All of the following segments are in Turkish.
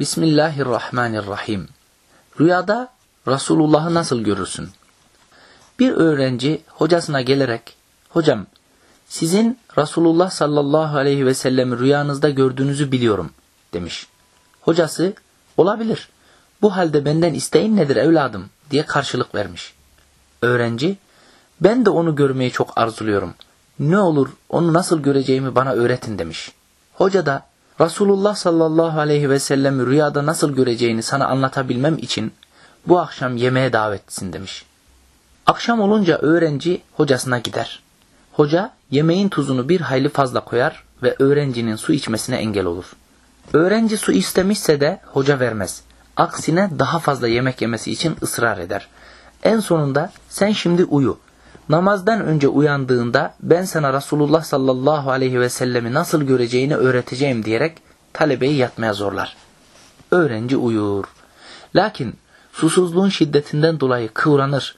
Bismillahirrahmanirrahim. Rüyada Resulullah'ı nasıl görürsün? Bir öğrenci hocasına gelerek, hocam sizin Resulullah sallallahu aleyhi ve sellemi rüyanızda gördüğünüzü biliyorum demiş. Hocası olabilir bu halde benden isteğin nedir evladım diye karşılık vermiş. Öğrenci ben de onu görmeyi çok arzuluyorum. Ne olur onu nasıl göreceğimi bana öğretin demiş. Hoca da Resulullah sallallahu aleyhi ve sellemi rüyada nasıl göreceğini sana anlatabilmem için bu akşam yemeğe davetsin demiş. Akşam olunca öğrenci hocasına gider. Hoca yemeğin tuzunu bir hayli fazla koyar ve öğrencinin su içmesine engel olur. Öğrenci su istemişse de hoca vermez. Aksine daha fazla yemek yemesi için ısrar eder. En sonunda sen şimdi uyu. Namazdan önce uyandığında ben sana Resulullah sallallahu aleyhi ve sellemi nasıl göreceğini öğreteceğim diyerek talebeyi yatmaya zorlar. Öğrenci uyur. Lakin susuzluğun şiddetinden dolayı kıvranır.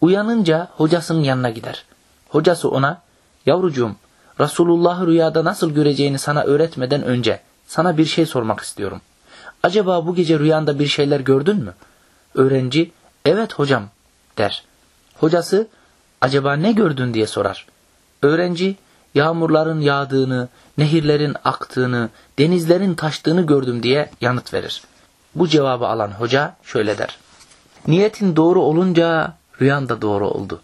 Uyanınca hocasının yanına gider. Hocası ona, yavrucuğum Resulullah'ı rüyada nasıl göreceğini sana öğretmeden önce sana bir şey sormak istiyorum. Acaba bu gece rüyanda bir şeyler gördün mü? Öğrenci, evet hocam der. Hocası, acaba ne gördün diye sorar. Öğrenci, yağmurların yağdığını, nehirlerin aktığını, denizlerin taştığını gördüm diye yanıt verir. Bu cevabı alan hoca şöyle der. Niyetin doğru olunca rüyan da doğru oldu.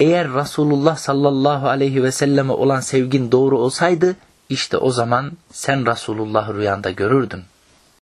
Eğer Resulullah sallallahu aleyhi ve selleme olan sevgin doğru olsaydı, işte o zaman sen Resulullah rüyanda görürdün.